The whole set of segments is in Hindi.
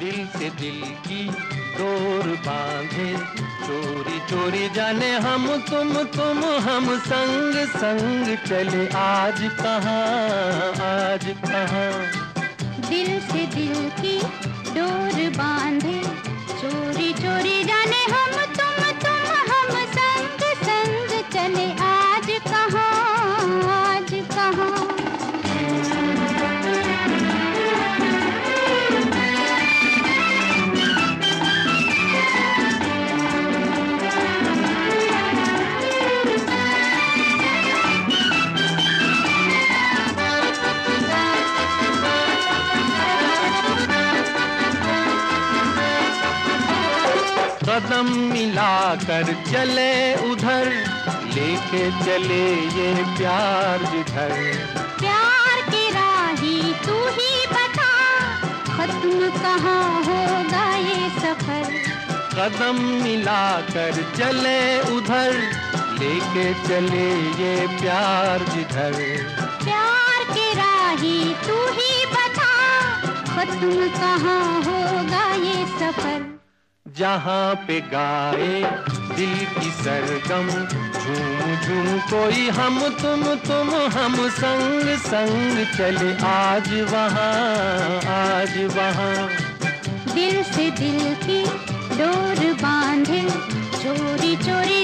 दिल से दिल की डोर बांधे। चोरी चोरी जाने हम तुम तुम हम संग संग चले आज कहाँ आज कहाँ? दिल से दिल की डोर बांधे। कदम मिलाकर चले उधर लेके चले ये प्यार जिधर। प्यार की राही तू ही बता खत्म कहाँ होगा ये सफ़र? कदम मिलाकर चले उधर लेके चले ये प्यार जिधर। प्यार की राही तू ही बता खत्म कहाँ होगा ये सफ़र? जहाँ पे गाए दिल की सरगम झूम झूम कोई हम, तुम तुम, हम संग संग चले आज वहाँ आज वहाँ। दिल से दिल की डोर बांधे चोरी चोरी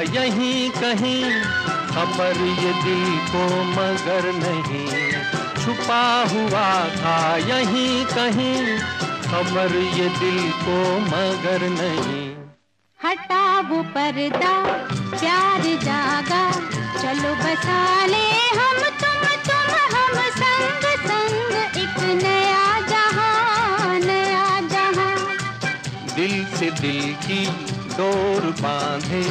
यहीं कहीं खबर ये दिल को मगर नहीं। छुपा हुआ था यहीं कहीं खबर ये दिल को मगर नहीं। हटा वो पर्दा प्यार जागा चलो बसा ले हम तुम तुम हम संग संग एक नया जहाँ नया जहाँ। दिल से दिल की डोर बांधे।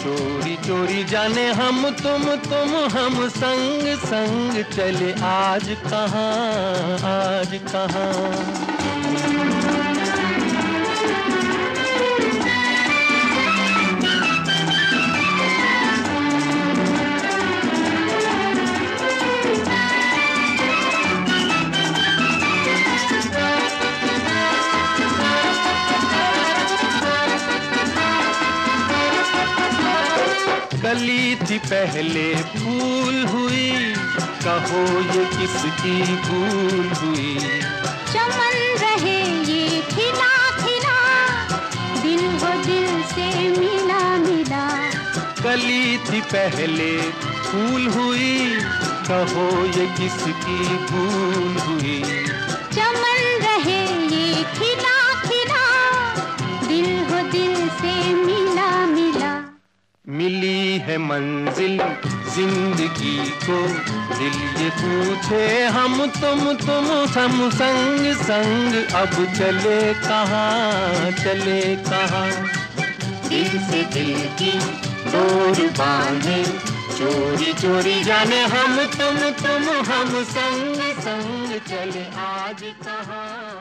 चोरी चोरी जाने हम तुम तुम हम संग संग चले आज कहाँ आज कहाँ। कली थी पहले फूल हुई। कहो ये किसकी भूल हुई? चमन रहे ये खिला खिला दिल वो दिल से मिला मिला। कली थी पहले फूल हुई। कहो ये किसकी भूल हुई? चमन मंजिल ज़िंदगी को दिल ये पूछे हम तुम तुम, हम संग संग। अब चले कहाँ चले कहाँ? दिल से दिल की डोर बांधे, चोरी चोरी जाने हम तुम तुम, हम संग संग। चले आज कहाँ?